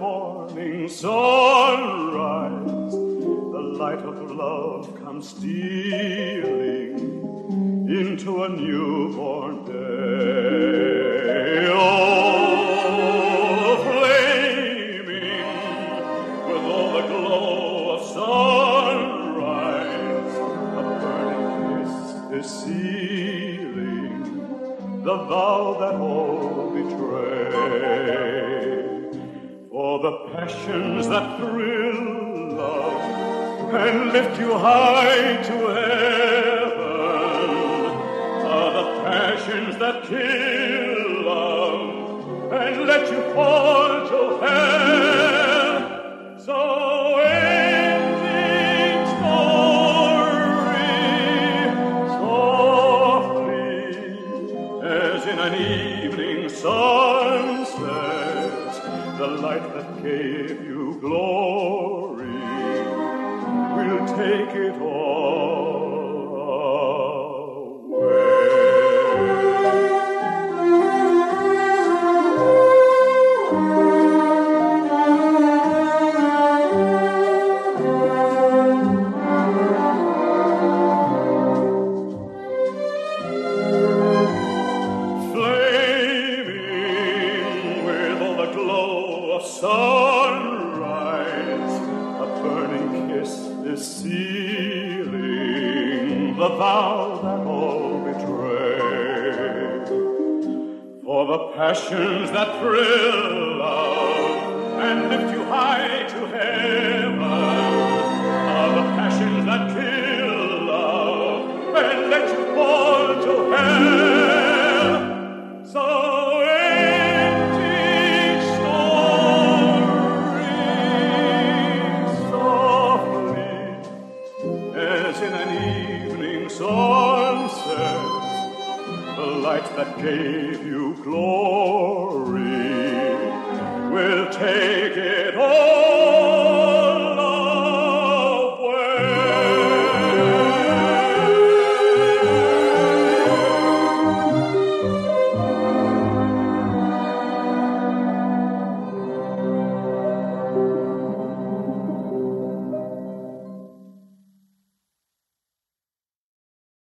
morning sunrise, the light of love comes stealing into a newborn day. Oh, flaming with all the glow of sunrise, a burning kiss is sealing the vow that all betray. For the passions that thrill love and lift you high to heaven. Are the passions that kill love and let you fall the light that gave you glory. We'll take it all sunrise, a burning kiss is sealing the vow that all betray. For the passions that thrill in an evening sunset, the light that gave you glory will take it all.